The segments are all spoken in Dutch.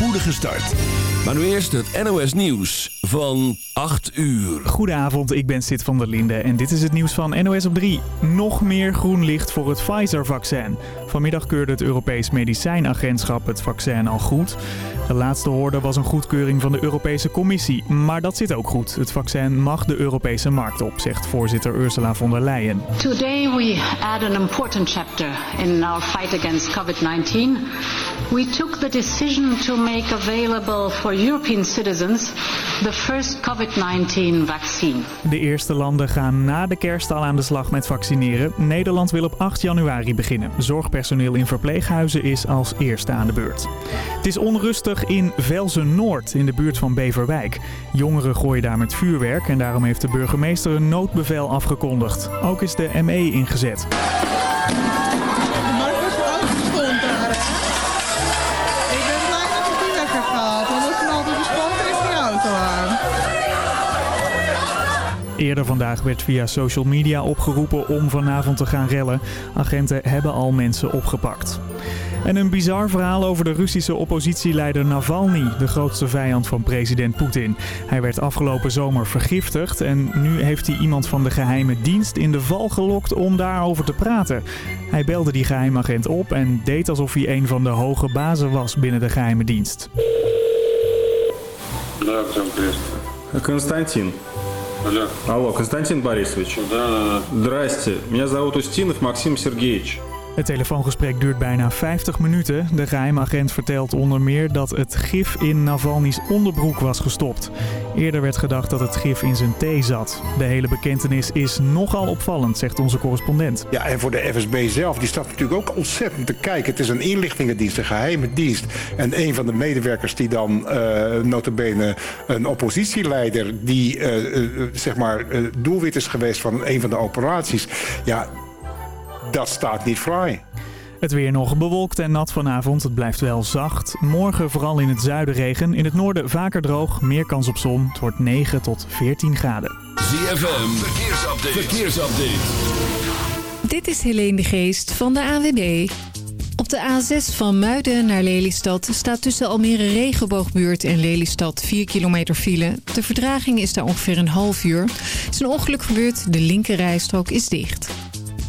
spoedige start. Maar nu eerst het NOS Nieuws van 8 uur. Goedenavond, ik ben Sid van der Linde en dit is het nieuws van NOS op 3. Nog meer groen licht voor het Pfizer-vaccin. Vanmiddag keurde het Europees Medicijnagentschap het vaccin al goed. De laatste hoorde was een goedkeuring van de Europese Commissie. Maar dat zit ook goed. Het vaccin mag de Europese markt op, zegt voorzitter Ursula von der Leyen. Today we add an important chapter in our fight against COVID-19. We took the decision to make available for European citizens the first COVID-19 vaccine. De eerste landen gaan na de kerst al aan de slag met vaccineren. Nederland wil op 8 januari beginnen. Zorgpersoneel in verpleeghuizen is als eerste aan de beurt. Het is onrustig in Velzen-Noord in de buurt van Beverwijk. Jongeren gooien daar met vuurwerk en daarom heeft de burgemeester een noodbevel afgekondigd. Ook is de ME ingezet. Eerder vandaag werd via social media opgeroepen om vanavond te gaan rellen. Agenten hebben al mensen opgepakt. En een bizar verhaal over de Russische oppositieleider Navalny, de grootste vijand van president Poetin. Hij werd afgelopen zomer vergiftigd en nu heeft hij iemand van de geheime dienst in de val gelokt om daarover te praten. Hij belde die geheimagent op en deed alsof hij een van de hoge bazen was binnen de geheime dienst. Да, Артем, привет. Константин. Алло. Алло, Константин Борисович. Да, да, да. Здрасте. Меня зовут Устинов Максим Сергеевич. Het telefoongesprek duurt bijna 50 minuten. De geheimagent vertelt onder meer dat het gif in Navalny's onderbroek was gestopt. Eerder werd gedacht dat het gif in zijn thee zat. De hele bekentenis is nogal opvallend, zegt onze correspondent. Ja, en voor de FSB zelf, die staat natuurlijk ook ontzettend te kijken. Het is een inlichtingendienst, een geheime dienst. En een van de medewerkers die dan uh, notabene een oppositieleider... die uh, uh, zeg maar doelwit is geweest van een van de operaties... ja, dat staat niet fraai. Het weer nog bewolkt en nat vanavond. Het blijft wel zacht. Morgen vooral in het zuiden regen. In het noorden vaker droog. Meer kans op zon. Het wordt 9 tot 14 graden. ZFM, verkeersupdate. verkeersupdate. Dit is Helene de Geest van de AWB. Op de A6 van Muiden naar Lelystad staat tussen Almere Regenboogbuurt en Lelystad 4 kilometer file. De verdraging is daar ongeveer een half uur. Er is een ongeluk gebeurd, de linkerrijstrook is dicht.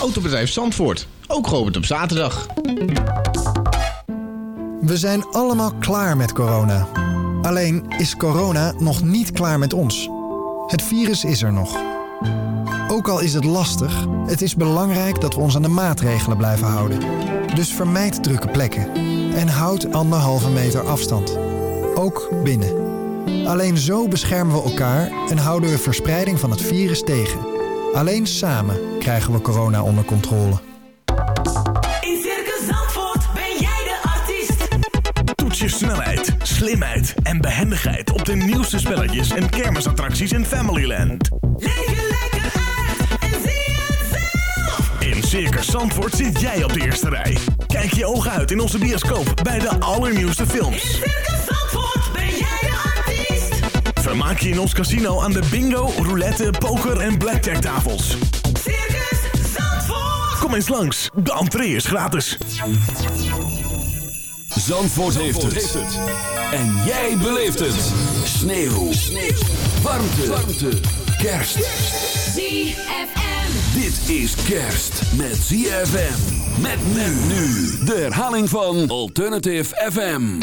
Autobedrijf Zandvoort. Ook geopend op zaterdag. We zijn allemaal klaar met corona. Alleen is corona nog niet klaar met ons. Het virus is er nog. Ook al is het lastig, het is belangrijk dat we ons aan de maatregelen blijven houden. Dus vermijd drukke plekken. En houd anderhalve meter afstand. Ook binnen. Alleen zo beschermen we elkaar en houden we verspreiding van het virus tegen. Alleen samen krijgen we corona onder controle. In Circus Zandvoort ben jij de artiest. Toets je snelheid, slimheid en behendigheid op de nieuwste spelletjes en kermisattracties in Familyland. Leef je lekker uit en zie het zelf. In Circus Zandvoort zit jij op de eerste rij. Kijk je ogen uit in onze bioscoop bij de allernieuwste films. Vermaak je in ons casino aan de bingo, roulette, poker en blackjack tafels. Circus Zandvoort. Kom eens langs, de entree is gratis. Zandvoort, heeft, het. En jij beleeft het. Sneeuw. Sneeuw. Warmte. Warmte. Kerst. ZFM. Dit is kerst met ZFM. Met men nu. De herhaling van Alternative FM.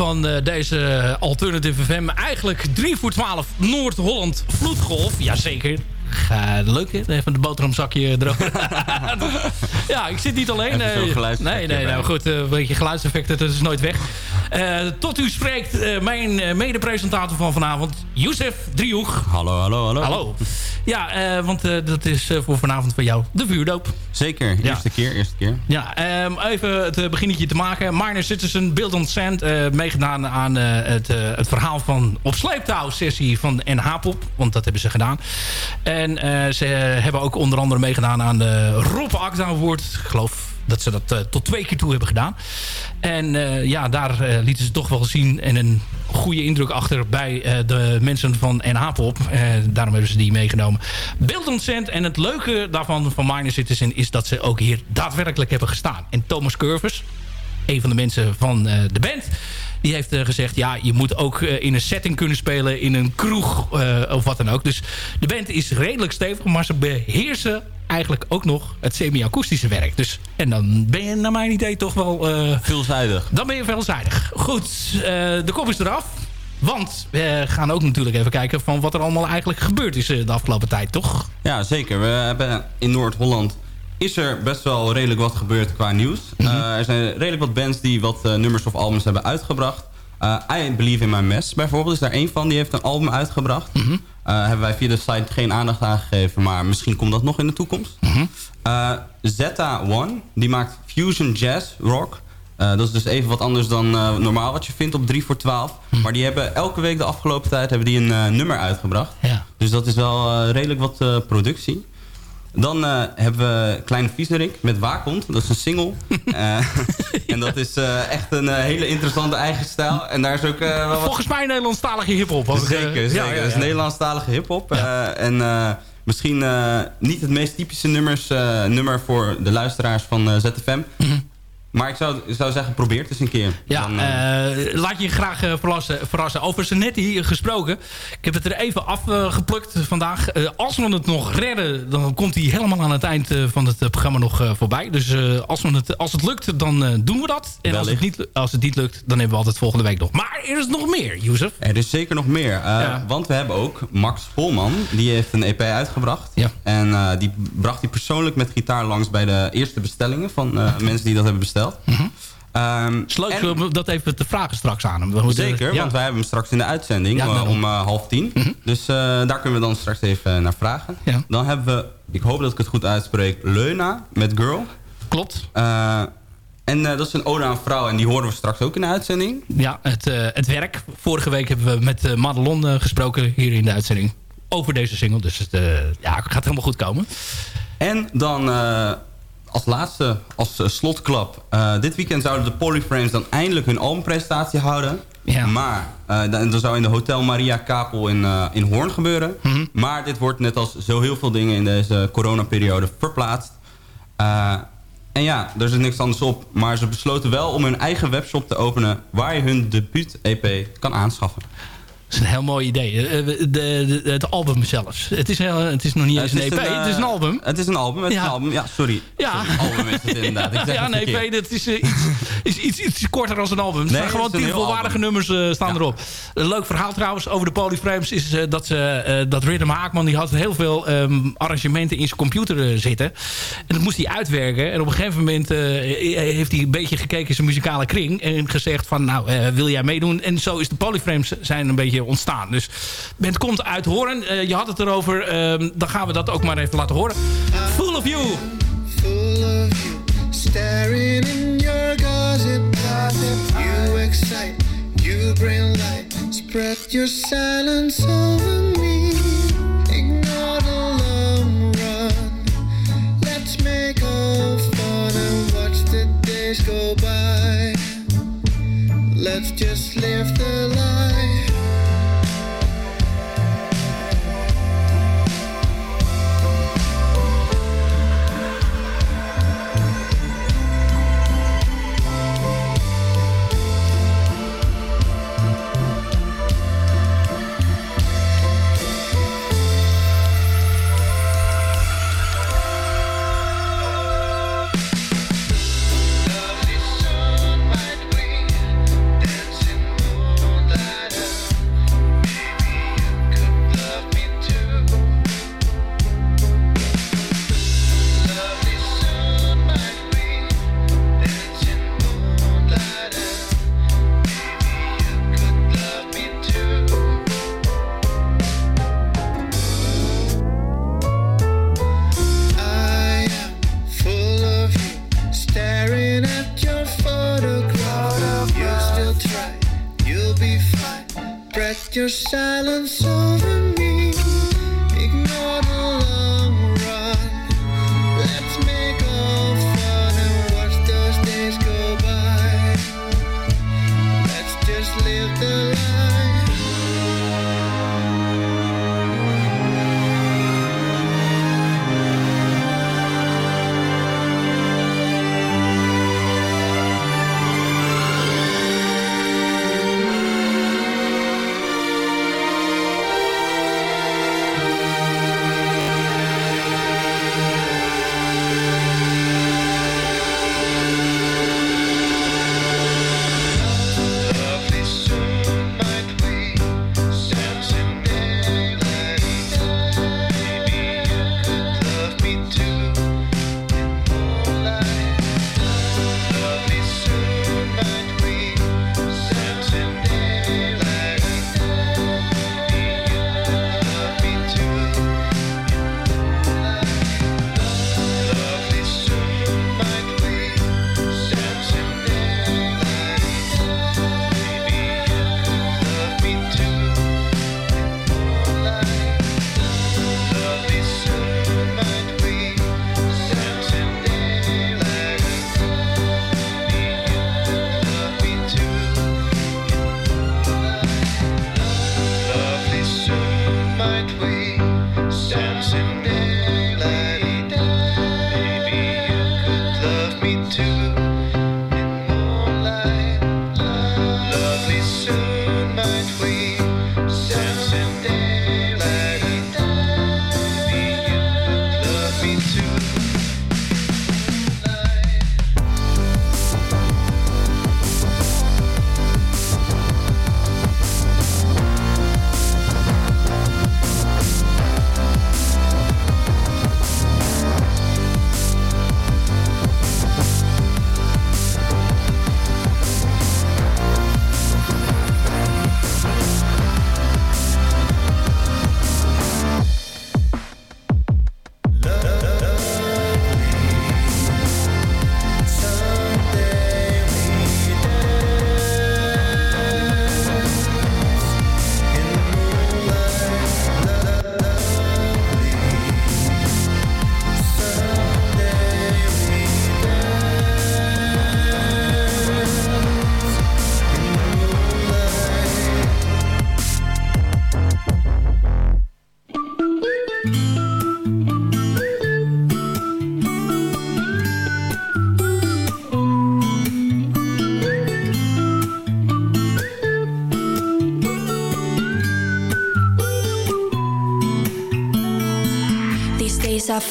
Van eh, deze Alternative FM. Eigenlijk 3 voor 12 Noord-Holland Vloedgolf. Jazeker. Ga, leuk, hè? Even de boterhamzakje erover. ja, ik zit niet alleen. Eh, geluidseffectje nee, nee, nou goed. eh, een beetje geluidseffecten, dat is nooit weg. Eh, tot u spreekt eh, mijn eh, mede-presentator van vanavond, Youssef Driehoeg. Hallo, hallo, hallo. Hallo. Ja, want dat is voor vanavond van jou de vuurdoop. Zeker, Ja. eerste keer, eerste keer. Ja, ehm, even het beginnetje te maken. Minor Citizen, Build on Sand. meegedaan aan het, het verhaal van op sleeptouw sessie van NH-pop. Want dat hebben ze gedaan. En ze hebben ook onder andere meegedaan aan de Rob Akda Award. Ik geloof dat ze dat eh, tot twee keer toe hebben gedaan. En eh, ja, daar eh, lieten ze toch wel zien en een goede indruk achter bij de mensen van NH-pop. Daarom hebben ze die meegenomen. Beeld ontcent. En het leuke daarvan van Minor Citizen is dat ze ook hier daadwerkelijk hebben gestaan. En Thomas Curvers, een van de mensen van de band... die heeft eh, gezegd, ja, je moet ook eh, in een setting kunnen spelen... in een kroeg eh, of wat dan ook. Dus de band is redelijk stevig... maar ze beheersen eigenlijk ook nog het semi-akoestische werk. Dus, en dan ben je naar mijn idee toch wel... Veelzijdig. dan ben je veelzijdig. Goed, de kop is eraf. Want we gaan ook natuurlijk even kijken... van wat er allemaal eigenlijk gebeurd is de afgelopen tijd, toch? Ja, zeker. We hebben in Noord-Holland is er best wel redelijk wat gebeurd qua nieuws. Mhm. Eh, er zijn redelijk wat bands die wat eh, nummers of albums hebben uitgebracht. Eh, I Believe in My Mess bijvoorbeeld is daar één van. Die heeft een album uitgebracht. Mhm. Hebben wij via de site geen aandacht aan gegeven. Maar misschien komt dat nog in de toekomst. Eh, Zeta One, die maakt fusion jazz rock. Dat is dus even wat anders dan normaal wat je vindt op 3 voor 12. Mhm. Maar die hebben elke week de afgelopen tijd hebben die een nummer uitgebracht. Ja. Dus dat is wel redelijk wat productie. Dan eh, hebben we Kleine Viezerik met Waakhond. Dat is een single. Eh, en dat is eh, echt een hele interessante eigen stijl. En daar is ook wel wat... Volgens mij Nederlandstalige hiphop. Zeker, zeker. ja, ja, Dat is. Nederlandstalige hiphop. En misschien niet het meest typische nummers, nummer voor de luisteraars van ZFM. Maar ik zou, zou zeggen, probeer het eens een keer. Ja, Dan, eh, eh, laat je graag eh, verrassen, verrassen. Over Zanetti gesproken. Ik heb het er even afgeplukt vandaag. Als we het nog redden, dan komt hij helemaal aan het eind van het programma nog voorbij. Dus als, we het, als het lukt, dan doen we dat. En als het, niet, als het niet lukt, dan hebben we altijd volgende week nog. Maar er is nog meer, Jozef. Er is zeker nog meer. Ja. Want we hebben ook Max Polman. Die heeft een EP uitgebracht. Ja. En die bracht hij persoonlijk met gitaar langs bij de eerste bestellingen van mensen die dat hebben besteld. Is leuk en- om dat even te vragen straks aan hem. We moeten- Zeker, ja. want wij hebben hem straks in de uitzending Ja, eh, om eh, half tien. Dus eh, daar kunnen we dan straks even naar vragen. Ja. Dan hebben we, ik hoop dat ik het goed uitspreek, Leuna met Girl. Klopt. En dat is een ode aan vrouwen en die horen we straks ook in de uitzending. Ja, het, het werk. Vorige week hebben we met Madelon gesproken hier in de uitzending. Over deze single. Dus het ja, het gaat helemaal goed komen. En dan als laatste, als eh, slotklap. eh, dit weekend zouden de Polyframes dan eindelijk hun albumpresentatie houden. Ja. Maar dan, dan zou in de Hotel Maria Kapel in, in Hoorn gebeuren. Mhm. Maar dit wordt net als zo heel veel dingen in deze coronaperiode verplaatst. En ja, er is niks anders op. Maar ze besloten wel om hun eigen webshop te openen... waar je hun debuut-EP kan aanschaffen. Dat is een heel mooi idee. Eh, de, de, het album zelfs. Het is, heel- het is nog niet eens een EP, eh, het is een album. Het is een album, het is Ja. een album. Ja, sorry. Ja. Sorry, album is het inderdaad. Ik zeg ja, verkeerd. EP, dat is, eh, iets, is iets, iets korter dan een album. Er Nee, het gewoon is een tien volwaardige nummers eh, staan erop. Een leuk verhaal trouwens over de Polyframes is eh, dat, ze, eh, dat Rhythm Haakman die had heel veel ehm, arrangementen in zijn computer eh, zitten. En dat moest hij uitwerken. En op een gegeven moment eh, heeft hij een beetje gekeken in zijn muzikale kring. En gezegd van nou, eh, wil jij meedoen? En zo is de Polyframes zijn een beetje ontstaan. Dus band komt uit Horen. Eh, je had het erover. ehm, dan gaan we dat ook maar even laten horen. Full of You. full of you, staring in your gossip closet. You excite, you bring light, spread your silence over me. Ignore the long run. Let's make all fun and watch the days go by. Let's just live the life. Silence me too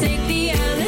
Take the elixir,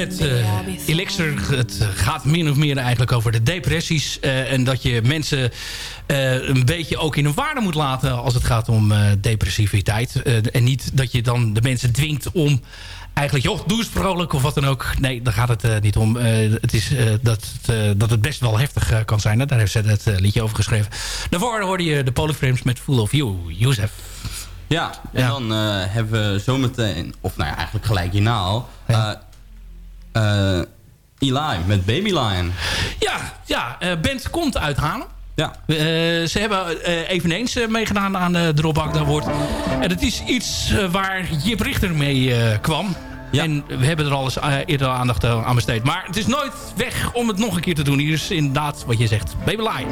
met eh, Elixir. Het gaat min of meer eigenlijk over de depressies. eh, en dat je mensen eh, een beetje ook in hun waarde moet laten... als het gaat om depressiviteit. En niet dat je dan de mensen dwingt om... Eigenlijk, joh, doe eens vrolijk of wat dan ook. Nee, daar gaat het niet om. Het is dat, het, dat het best wel heftig kan zijn. Daar heeft ze het liedje over geschreven. Daarvoor hoorde je de Polyframes met Full of You. Youssef. Ja, en dan hebben we zometeen, of nou ja, eigenlijk gelijk hierna al... eh, Eli met Baby Lion. Ja, ja eh, band komt uit Haarlem. Ja. Eh, ze hebben eveneens meegedaan aan uh, de Agda Award. En het is iets waar Jip Richter mee kwam. En we hebben er al eens eerder aandacht aan besteed. Maar het is nooit weg om het nog een keer te doen. Hier is inderdaad wat je zegt. Baby Lion.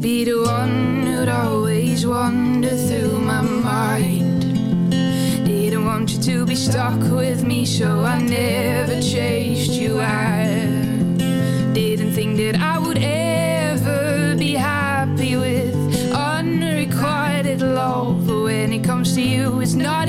Be the one who'd always wander through my mind. Didn't want you to be stuck with me, so I never chased you out. Didn't think that I would ever be happy with unrequited love. But when it comes to you, it's not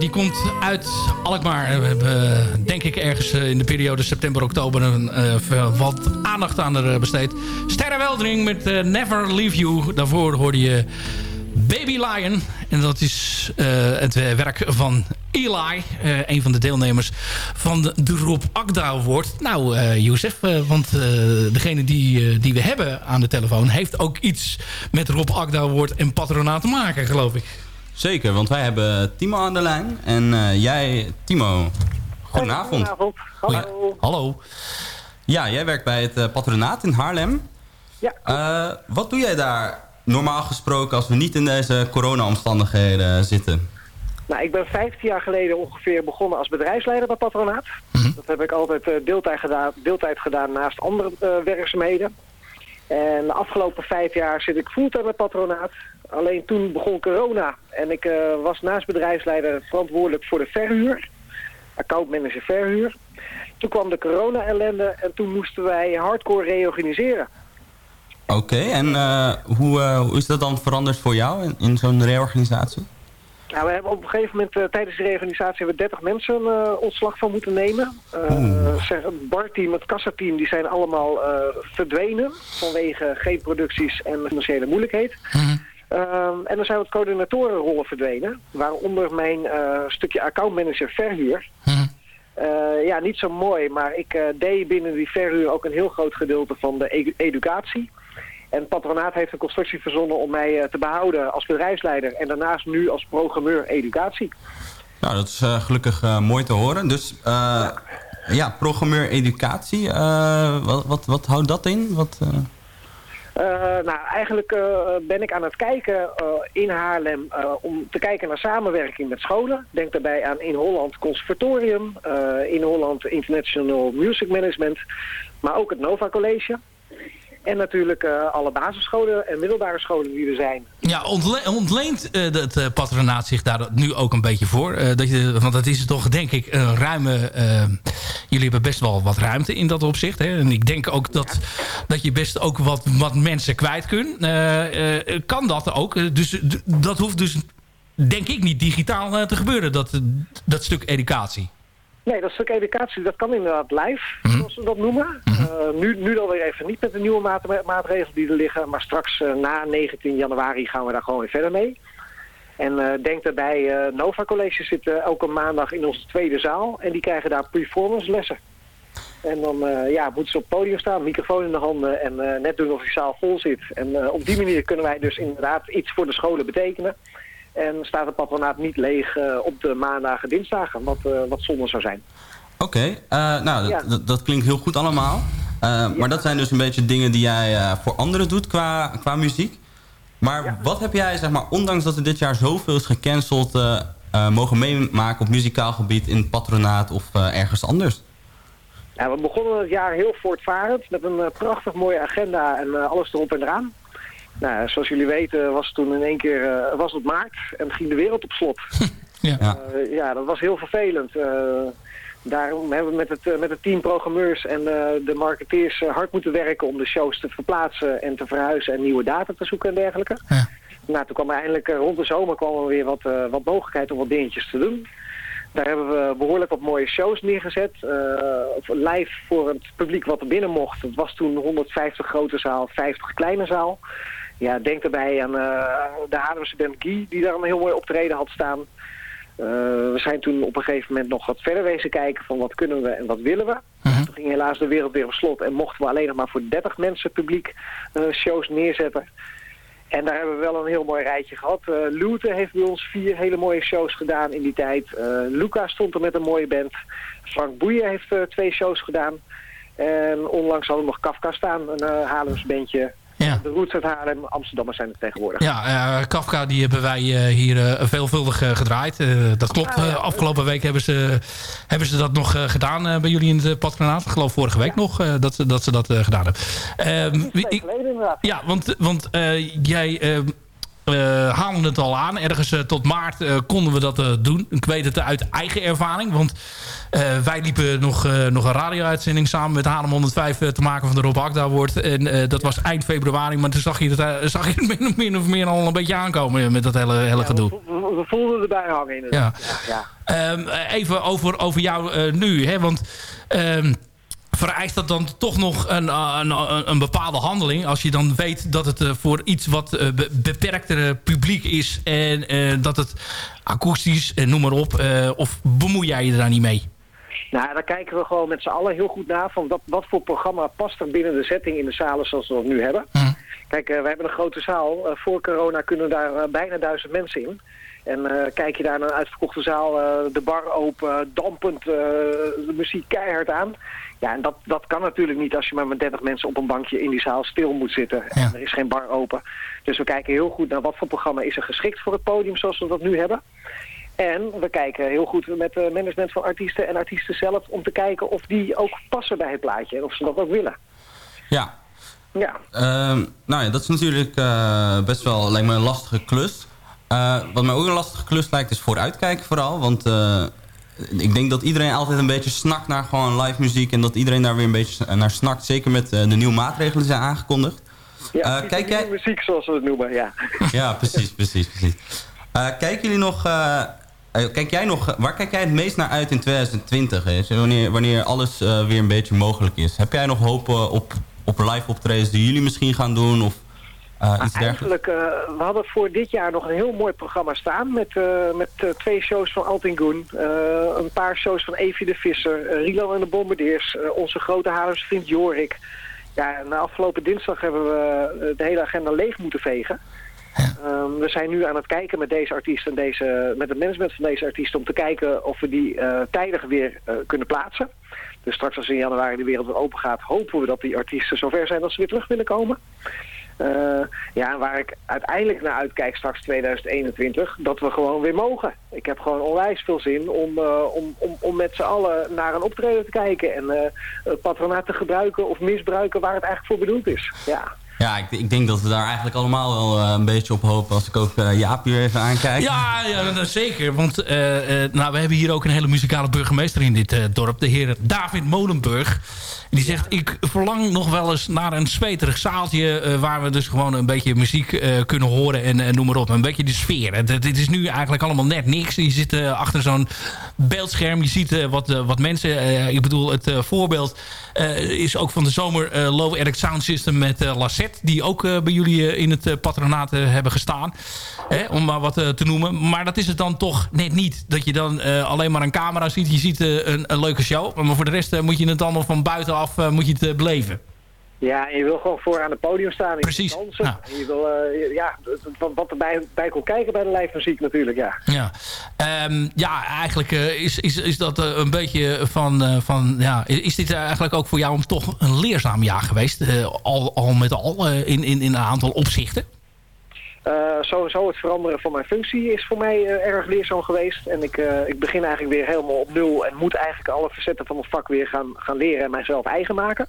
die komt uit Alkmaar. We hebben denk ik ergens eh, in de periode september-oktober een, eh, wat aandacht aan haar besteed. Sterre Weldering met eh, Never Leave You. Daarvoor hoorde je Baby Lion. En dat is eh, het eh, werk van Eli. eh, een van de deelnemers van de, Rob Award. Nou, eh Youssef, eh, want eh, degene die, eh, die we hebben aan de telefoon... heeft ook iets met Rob Award en patronaat te maken, geloof ik. Zeker, want wij hebben Timo aan de lijn. En eh, jij, Timo, goedenavond. Goedenavond. Hallo. Hallo. Ja, jij werkt bij het eh, patronaat in Haarlem. Ja. Eh, wat doe jij daar normaal gesproken als we niet in deze corona-omstandigheden zitten? Nou, ik ben 15 jaar geleden ongeveer begonnen als bedrijfsleider bij Patronaat. Dat heb ik altijd eh, deeltijd, gedaan, deeltijd gedaan naast andere eh, werkzaamheden. En de afgelopen vijf jaar zit ik fulltime bij Patronaat. Alleen toen begon corona en ik eh, was naast bedrijfsleider verantwoordelijk voor de verhuur. Accountmanager verhuur. Toen kwam de corona-ellende en toen moesten wij hardcore reorganiseren. Oké, en eh, hoe, eh, hoe is dat dan veranderd voor jou in zo'n reorganisatie? Nou, we hebben op een gegeven moment eh, tijdens de reorganisatie hebben we 30 mensen eh, ontslag van moeten nemen. Eh, zeg, het barteam, het kassateam, die zijn allemaal verdwenen vanwege geen producties en financiële moeilijkheid. Ehm, en dan zijn wat coördinatorenrollen verdwenen, waaronder mijn stukje accountmanager verhuur. Eh, ja, niet zo mooi, maar ik deed binnen die verhuur ook een heel groot gedeelte van de edu- educatie. En het patronaat heeft een constructie verzonnen om mij eh, te behouden als bedrijfsleider en daarnaast nu als programmeur educatie. Nou, dat is eh, gelukkig eh, mooi te horen. Dus eh, ja. programmeur educatie, wat, wat, wat houdt dat in? Wat, nou, eigenlijk ben ik aan het kijken in Haarlem om te kijken naar samenwerking met scholen. Denk daarbij aan In Holland Conservatorium, In Holland International Music Management, maar ook het Nova College. En natuurlijk eh, alle basisscholen en middelbare scholen die er zijn. Ja, ontle ontleent eh, het eh, patronaat zich daar nu ook een beetje voor? Dat je, want dat is toch denk ik een ruime... jullie hebben best wel wat ruimte in dat opzicht. Hè? En ik denk ook dat, dat je best ook wat, wat mensen kwijt kunt. Kan dat ook? Dus dat hoeft dus denk ik niet digitaal te gebeuren, dat, dat stuk educatie. Nee, dat stuk educatie, dat kan inderdaad live, zoals we dat noemen. Eh, nu, nu dan weer even niet met de nieuwe maat- maatregelen die er liggen. Maar straks eh, na 19 januari gaan we daar gewoon weer verder mee. En eh, denk daarbij, Nova College zit elke maandag in onze tweede zaal. En die krijgen daar performance lessen. En dan ja, moeten ze op het podium staan, microfoon in de handen en net doen of die zaal vol zit. En op die manier kunnen wij dus inderdaad iets voor de scholen betekenen. En staat het patronaat niet leeg eh, op de maandagen, dinsdagen, wat, eh, wat zonde zou zijn. Oké, eh, nou, Ja. dat, klinkt heel goed allemaal. Maar dat zijn dus een beetje dingen die jij voor anderen doet qua, qua muziek. Maar wat heb jij, zeg maar, ondanks dat er dit jaar zoveel is gecanceld... mogen meemaken op muzikaal gebied in het patronaat of ergens anders? Ja, we begonnen het jaar heel voortvarend met een prachtig mooie agenda en alles erop en eraan. Nou, zoals jullie weten was het toen in één keer eh, was het maart en ging de wereld op slot. Ja. Eh, ja, dat was heel vervelend. Eh, daarom hebben we met het, met het team programmeurs en eh, de marketeers hard moeten werken om de shows te verplaatsen en te verhuizen en nieuwe data te zoeken en dergelijke. Nou, toen kwam er eindelijk rond de zomer kwam er weer wat, eh, wat mogelijkheid om wat dingetjes te doen. Daar hebben we behoorlijk wat mooie shows neergezet. eh, live voor het publiek wat er binnen mocht. Het was toen 150 grote zaal, 50 kleine zaal. Ja, denk daarbij aan eh, de Haarlemse band Guy, die daar een heel mooi optreden had staan. Eh, we zijn toen op een gegeven moment nog wat verder wezen kijken van wat kunnen we en wat willen we. Toen ging helaas de wereld weer op slot en mochten we alleen nog maar voor 30 mensen publiek eh, shows neerzetten. En daar hebben we wel een heel mooi rijtje gehad. Uh, Lute heeft bij ons vier hele mooie shows gedaan in die tijd. Eh, Luca stond er met een mooie band. Frank Boeien heeft twee shows gedaan. En onlangs hadden we nog Kafka staan, een uh, Haarlems bandje. Ja. De Roots uit Haarlem, Amsterdammers zijn er tegenwoordig. Ja, eh, Kafka die hebben wij eh, hier eh, veelvuldig gedraaid. Dat klopt. Ah, ja. Afgelopen week hebben ze, hebben ze dat nog gedaan bij jullie in het patronaat. Ik geloof vorige week nog dat, ze- dat ze dat gedaan hebben. Ehm, ja, want, want jij eh, eh, haalde het al aan. Ergens eh, tot maart eh, konden we dat doen. Ik weet het uit eigen ervaring. Want wij liepen nog, nog een radio-uitzending samen met Haarlem 105 eh, te maken van de Rob Akda Award. En dat was eind februari. Maar toen zag je het, zag je het min, of meer al een beetje aankomen met dat hele, hele gedoe. We, we voelden erbij hangen inderdaad. Ja. Ja, Ehm, even over, over jou nu. Hè? Want ehm, vereist dat dan toch nog een, eh, een, een, een bepaalde handeling... als je dan weet dat het eh, voor iets wat eh, be- beperktere publiek is... en dat het akoestisch, noem maar op... of bemoei jij je daar niet mee? Nou, daar kijken we gewoon met z'n allen heel goed naar van wat, wat voor programma past er binnen de setting in de zalen zoals we dat nu hebben. Kijk, eh, we hebben een grote zaal. Voor corona kunnen daar bijna duizend mensen in. En kijk je daar naar een uitverkochte zaal, de bar open, dampend, de muziek keihard aan. Ja, en dat, dat kan natuurlijk niet als je maar met 30 mensen op een bankje in die zaal stil moet zitten. En er is geen bar open. Dus we kijken heel goed naar wat voor programma is er geschikt voor het podium zoals we dat nu hebben. En we kijken heel goed met het management van artiesten en artiesten zelf... om te kijken of die ook passen bij het plaatje en of ze dat ook willen. Ja. Ja. Ehm, nou ja, dat is natuurlijk eh, best wel lijkt me een lastige klus. Eh, wat mij ook een lastige klus lijkt is vooruitkijken vooral. Want eh, ik denk dat iedereen altijd een beetje snakt naar gewoon live muziek. En dat iedereen daar weer een beetje naar snakt. Zeker met eh, de nieuwe maatregelen die zijn aangekondigd. Ja, Eh, kijk jij... muziek zoals we het noemen, ja. Ja, precies, precies, precies. Eh, kijken jullie nog... eh, eh, kijk jij nog, waar kijk jij het meest naar uit in 2020? Hè? Zo Wanneer, wanneer alles eh, weer een beetje mogelijk is. Heb jij nog hoop eh, op, op live optredens die jullie misschien gaan doen? Of iets dergelijks? Eigenlijk, eh, we hadden voor dit jaar nog een heel mooi programma staan... met, eh, met eh, twee shows van Altingoen, eh een paar shows van Evie de Visser... Rilo en de Bombardiers, onze grote Haarlemse vriend Jorik. Ja, en afgelopen dinsdag hebben we de hele agenda leeg moeten vegen. Ehm, we zijn nu aan het kijken met deze artiest en deze, met het management van deze artiest... om te kijken of we die tijdig weer kunnen plaatsen. Dus straks als in januari de wereld weer open gaat... hopen we dat die artiesten zover zijn dat ze weer terug willen komen. Eh, ja, waar ik uiteindelijk naar uitkijk straks 2021, dat we gewoon weer mogen. Ik heb gewoon onwijs veel zin om, eh, om, om, om met z'n allen naar een optreden te kijken en eh, het patronaat te gebruiken of misbruiken waar het eigenlijk voor bedoeld is. Ja. Ja, ik, ik denk dat we daar eigenlijk allemaal wel eh, een beetje op hopen... als ik ook eh, Jaap hier even aankijk. Ja, ja dat zeker. Want eh, eh, nou, we hebben hier ook een hele muzikale burgemeester in dit eh, dorp. De heer David Molenburg. Die zegt, ik verlang nog wel eens naar een zweterig zaaltje... eh, waar we dus gewoon een beetje muziek eh, kunnen horen en eh, noem maar op. Een beetje de sfeer. Het is nu eigenlijk allemaal net niks. Je zit achter zo'n beeldscherm. Je ziet wat, wat mensen... ik bedoel, het voorbeeld is ook van de zomer Low Eric Sound System met eh, Lassette. Die ook bij jullie in het patronaat hebben gestaan. Hè, om maar wat te noemen. Maar dat is het dan toch net niet. Dat je dan alleen maar een camera ziet. Je ziet een, een leuke show. Maar voor de rest moet je het allemaal van buitenaf eh, moet je het eh, beleven. Ja, en je wil gewoon voor aan het podium staan. En Precies. En je wil, eh, ja, wat, wat erbij bij komt kijken bij de live muziek natuurlijk, ja. Ja, Ehm, ja eigenlijk is, is, is dat een beetje van, van... Ja, is dit eigenlijk ook voor jou om toch een leerzaam jaar geweest? al, al met al in, in, in een aantal opzichten? Eh, sowieso het veranderen van mijn functie is voor mij eh, erg leerzaam geweest. En ik, eh, ik begin eigenlijk weer helemaal op nul en moet eigenlijk alle facetten van het vak weer gaan, gaan leren en mijzelf eigen maken.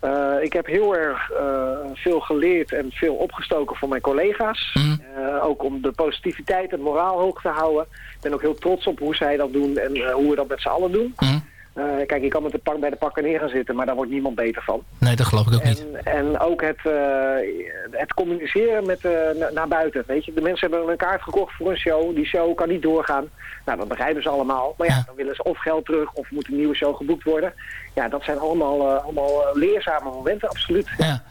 Eh, ik heb heel erg eh, veel geleerd en veel opgestoken van mijn collega's. Eh, ook om de positiviteit en moraal hoog te houden. Ik ben ook heel trots op hoe zij dat doen en eh, hoe we dat met z'n allen doen. Eh, kijk, je kan met de pak bij de pakken neer gaan zitten, maar daar wordt niemand beter van. Nee, dat geloof ik ook niet. En, ook het, eh, het communiceren met, eh, na- naar buiten. Weet je? De mensen hebben een kaart gekocht voor een show. Die show kan niet doorgaan. Nou, dat begrijpen ze allemaal. Maar ja, dan willen ze of geld terug of moet een nieuwe show geboekt worden. Ja, dat zijn allemaal, eh, allemaal eh, leerzame momenten, absoluut. Ja.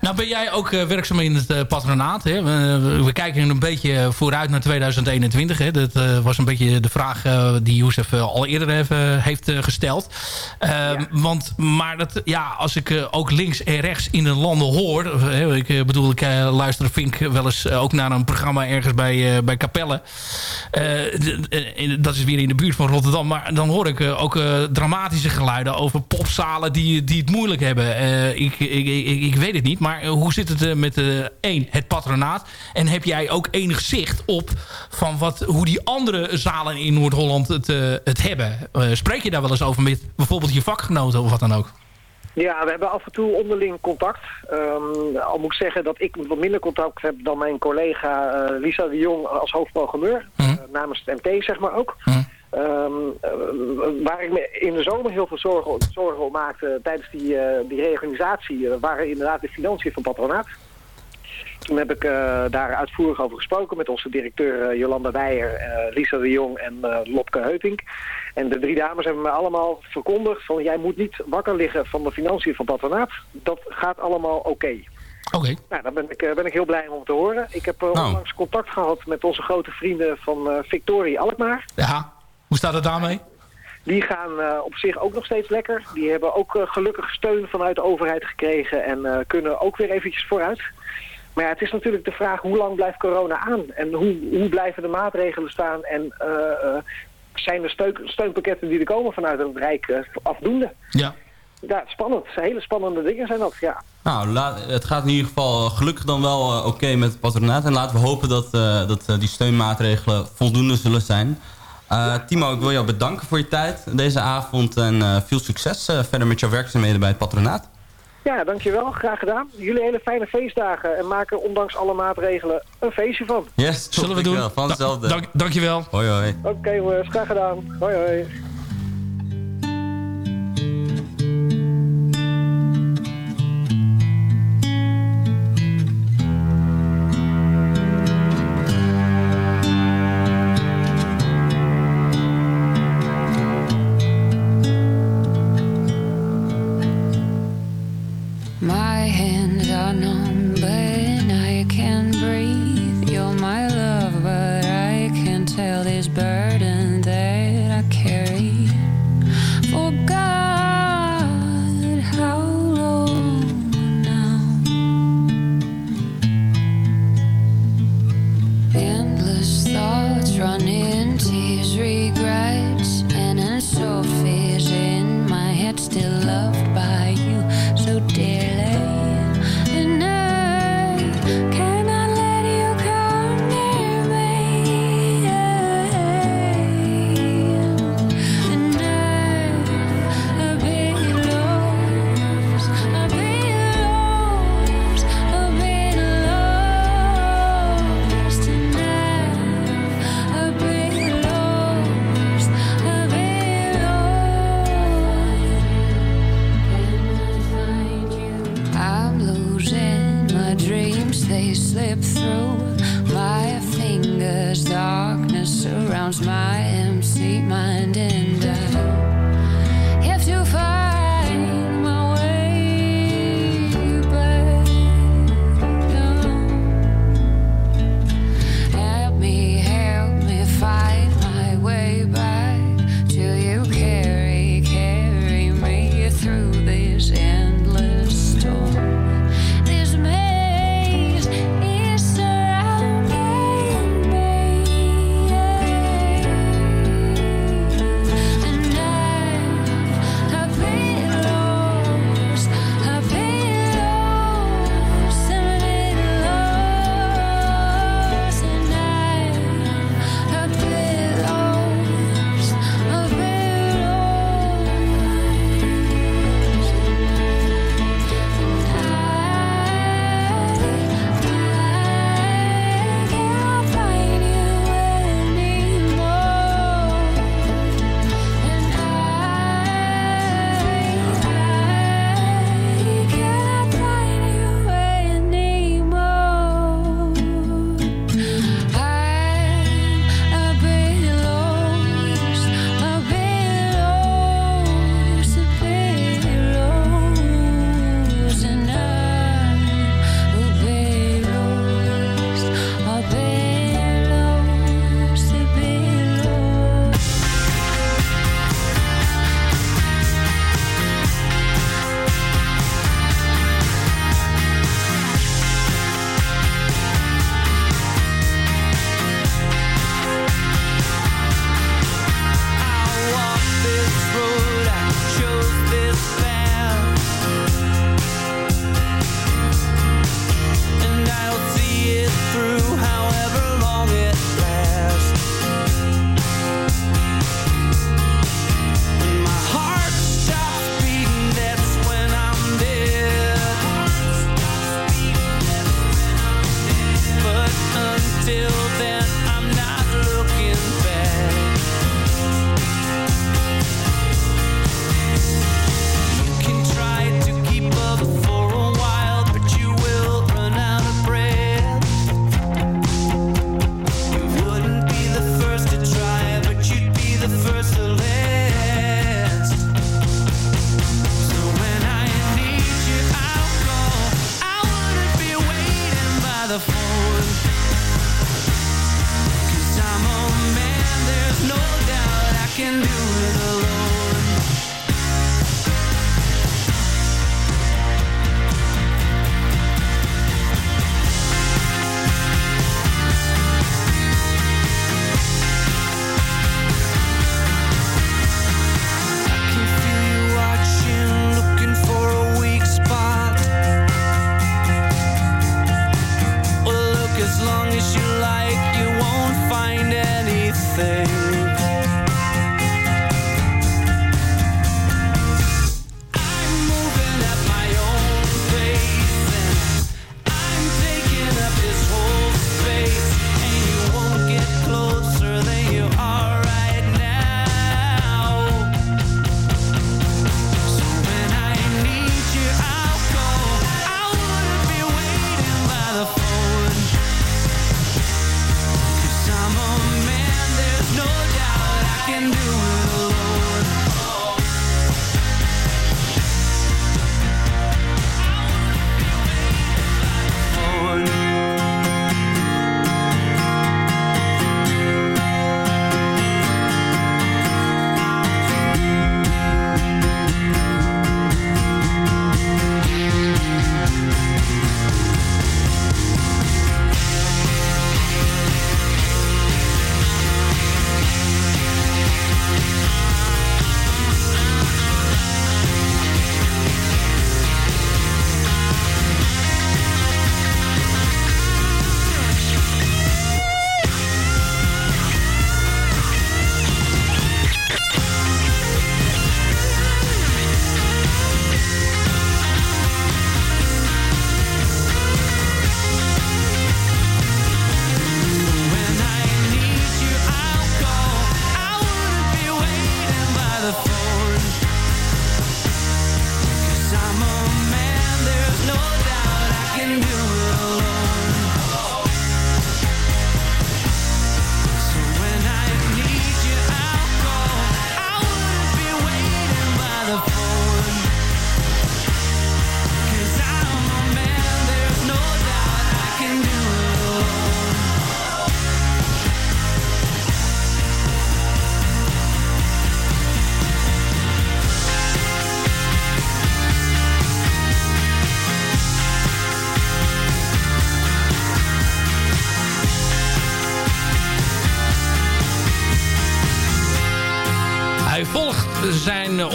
Nou ben jij ook eh, werkzaam in het patronaat. Hè? We, we kijken een beetje vooruit naar 2021. Hè? Dat was een beetje de vraag die eh, al eerder even heeft gesteld. Want, maar dat, ja, als ik ook links en rechts in de landen hoor... ik bedoel, ik luister Vink wel eens ook naar een programma ergens bij, bij Capelle. Dat is weer in de buurt van Rotterdam. Maar dan hoor ik ook dramatische geluiden over popzalen die, die het moeilijk hebben. Eh, ik, ik, ik, ik weet het niet. Maar eh, hoe zit het eh, met één, het patronaat? En heb jij ook enig zicht op van wat, hoe die andere zalen in Noord-Holland het, het hebben? Spreek je daar wel eens over met bijvoorbeeld je vakgenoten of wat dan ook? Ja, we hebben af en toe onderling contact. Ehm, al moet ik zeggen dat ik wat minder contact heb dan mijn collega Lisa de Jong als hoofdprogrammeur. eh, namens het MT, zeg maar ook. Ehm, eh, waar ik me in de zomer heel veel zorgen, zorgen om maakte tijdens die, eh, die reorganisatie... eh, waren inderdaad de financiën van patronaat. Toen heb ik daar uitvoerig over gesproken met onze directeur Jolanda Weijer, Lisa de Jong en Lopke Heutink. En de drie dames hebben me allemaal verkondigd van jij moet niet wakker liggen van de financiën van patronaat. Dat gaat allemaal oké. Oké. Nou, daar ben ik, ben ik heel blij om te horen. Ik heb Nou. onlangs contact gehad met onze grote vrienden van Victorie Alkmaar. Ja, hoe staat het daarmee? Die gaan eh, op zich ook nog steeds lekker. Die hebben ook eh, gelukkig steun vanuit de overheid gekregen en eh, kunnen ook weer eventjes vooruit. Maar ja, het is natuurlijk de vraag hoe lang blijft corona aan? En hoe, hoe blijven de maatregelen staan? En eh, eh, zijn de steun, steunpakketten die er komen vanuit het Rijk afdoende? Ja. Ja, spannend. Hele spannende dingen zijn dat, ja. Nou, laat- het gaat in ieder geval gelukkig dan wel oké met het patronaat. En laten we hopen dat, eh, dat die steunmaatregelen voldoende zullen zijn. Eh, Timo, ik wil jou bedanken voor je tijd deze avond. En eh, veel succes eh, verder met jouw werkzaamheden bij het patronaat. Ja, dankjewel. Graag gedaan. Jullie hele fijne feestdagen en maken ondanks alle maatregelen een feestje van. Yes, Zullen we ik doen. wel. Van Da- hetzelfde. dank- dankjewel. Hoi, hoi. Oké jongens, graag gedaan. Hoi hoi.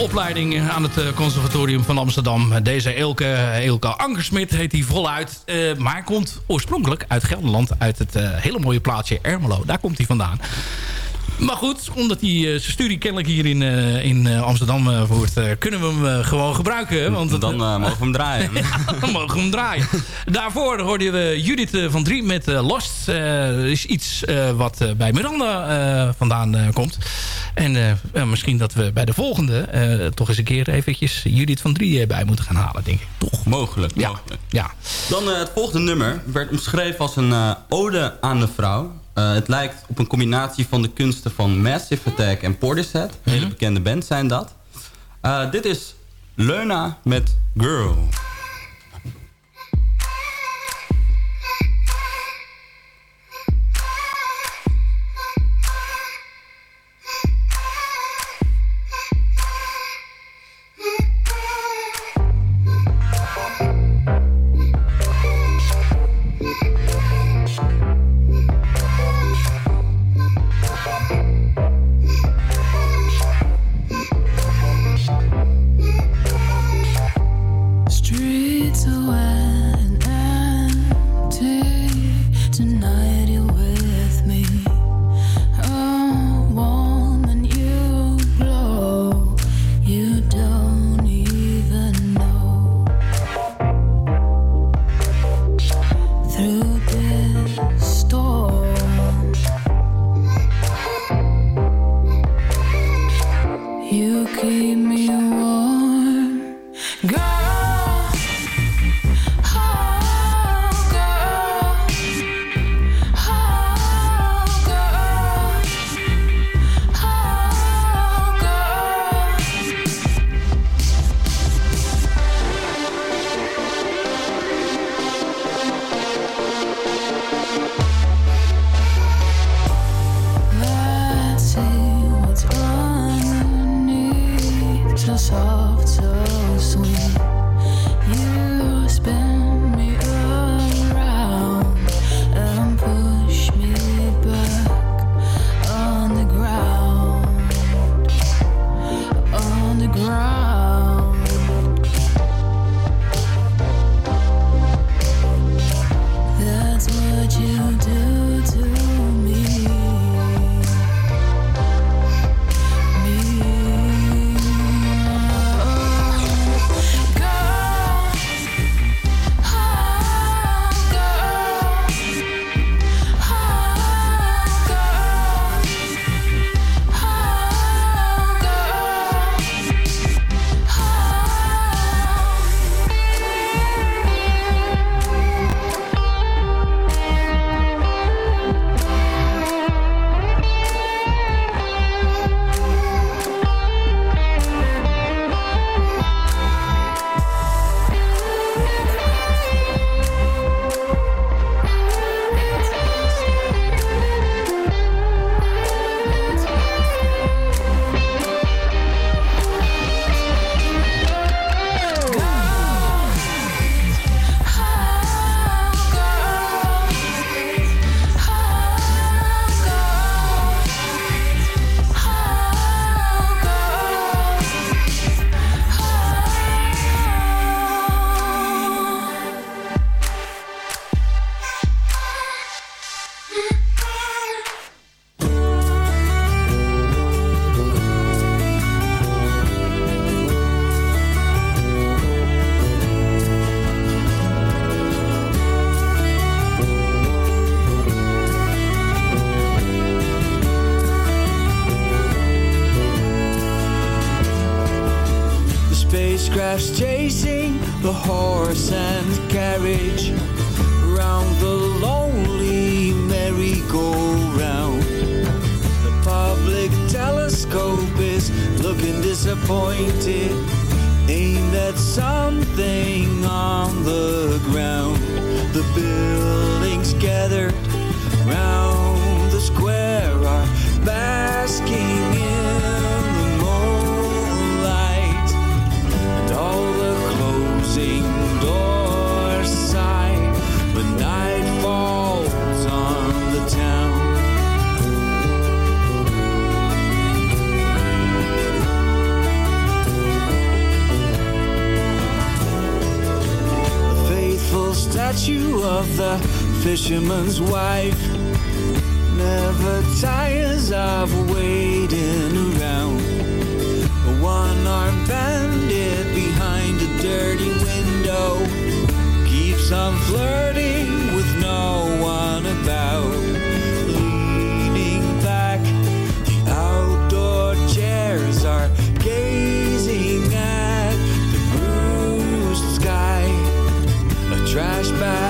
Opleiding aan het eh, conservatorium van Amsterdam. Deze Elke, Elke Ankersmit heet hij voluit. Uh, maar komt oorspronkelijk uit Gelderland. Uit het hele mooie plaatsje Ermelo. Daar komt hij vandaan. Maar goed, omdat hij zijn studie kennelijk hier in, uh, in Amsterdam voert... kunnen we hem gewoon gebruiken. Want dan mogen we hem draaien. ja, dan mogen we hem draaien. Daarvoor hoorden we Judith van Drie met Lost. is iets wat bij Miranda vandaan komt. En misschien dat we bij de volgende toch eens een keer eventjes Judith van Drie bij moeten gaan halen, denk ik. Toch? Mogelijk, ja. mogelijk. Ja. Dan het volgende nummer werd omschreven als een ode aan de vrouw. Uh, het lijkt op een combinatie van de kunsten van Massive Attack en Portishead. Hele bekende band zijn dat. Uh, dit is Leuna met Girl. Disappointed, aimed at something on the ground. The buildings gathered round the square are basking statue of the fisherman's wife never tires of waiting around. One arm bandit behind a dirty window keeps on flirting with no one about. goodbye.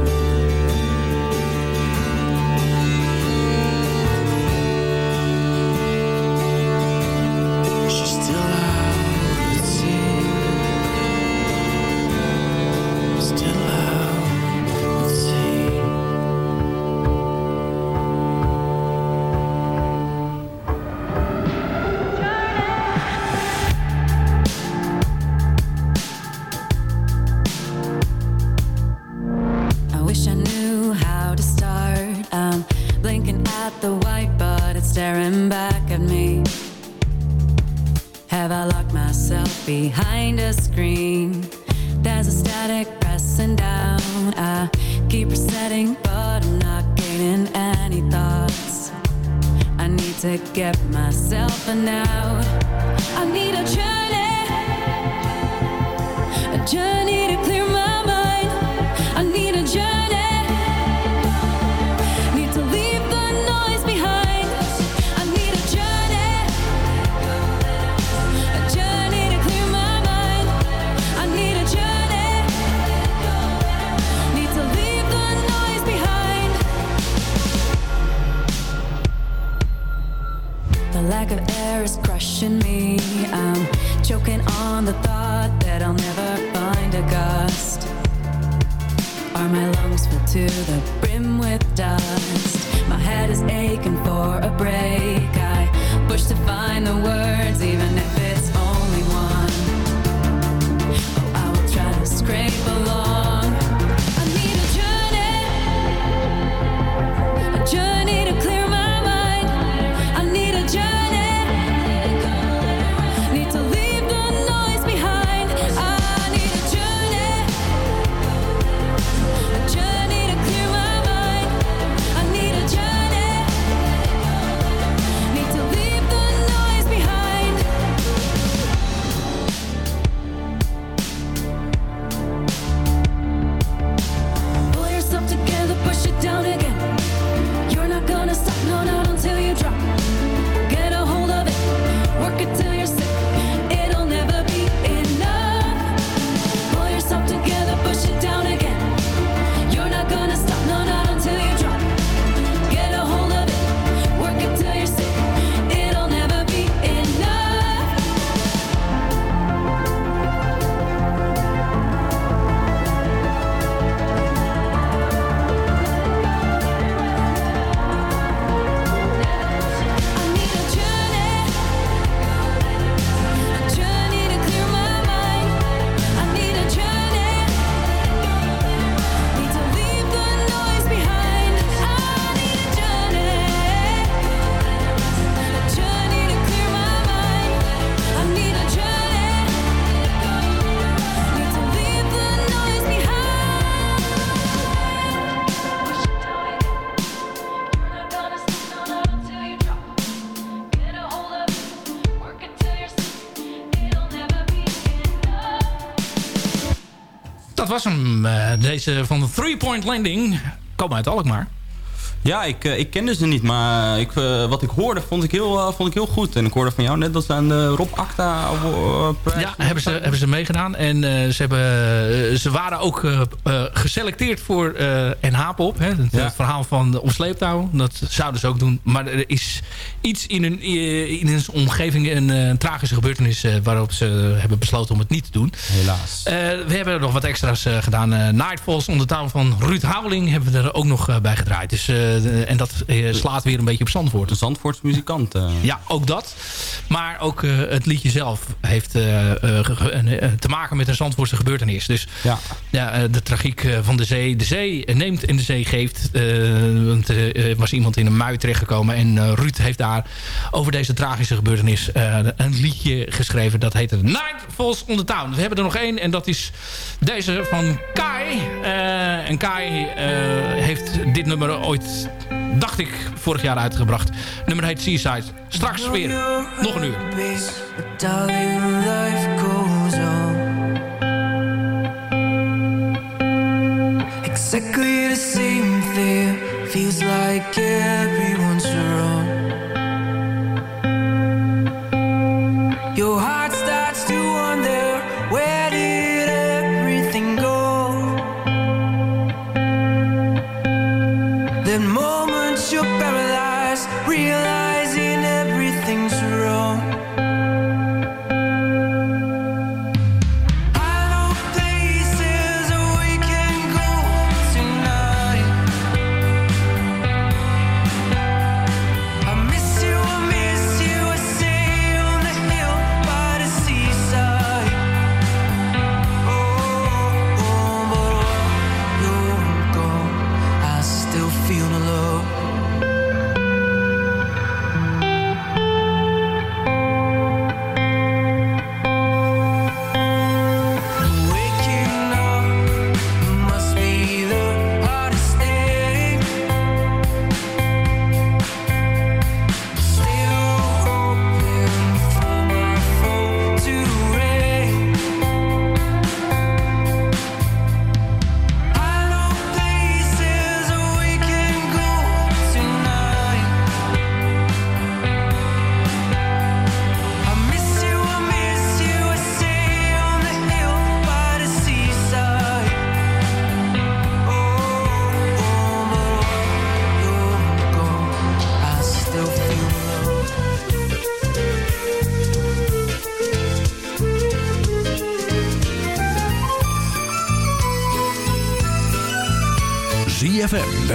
journey deze van Three Point Landing. Komen uit Alkmaar. Ja, ik, eh, ik kende ze niet, maar ik, eh, wat ik hoorde vond ik, heel, eh, vond ik heel goed. En ik hoorde van jou net dat ze aan de Rob Acta prijs... Ja, hebben ze, hebben ze meegedaan. En ze, hebben, ze waren ook geselecteerd voor NH-pop. Het, Ja. het verhaal van de Omsleeptouw. Dat zouden ze ook doen. Maar er is iets in hun, in hun omgeving, een tragische gebeurtenis... waarop ze hebben besloten om het niet te doen. Helaas. We hebben nog wat extra's gedaan. Nightfalls onder touw van Ruud Houweling hebben we er ook nog bij gedraaid. Dus, en dat eh, slaat weer een beetje op Zandvoort. Een Zandvoorts muzikant. eh. Ja, ook dat. Maar ook eh, het liedje zelf heeft eh, eh, eh, te maken met een Zandvoortse gebeurtenis. Dus ja. Ja, eh, de tragiek eh, van de zee. De zee neemt en de zee geeft. Eh, want eh, er was iemand in een mui terechtgekomen. En eh, Ruud heeft daar over deze tragische gebeurtenis eh, een liedje geschreven. Dat heette Nightfalls on the Town. We hebben er nog één. En dat is deze van Kai. Eh, en Kai eh, heeft dit nummer ooit, dacht ik, vorig jaar uitgebracht. Nummer heet Seaside. Straks weer nog een uur. Exactly the same thing. Feels like everyone's wrong.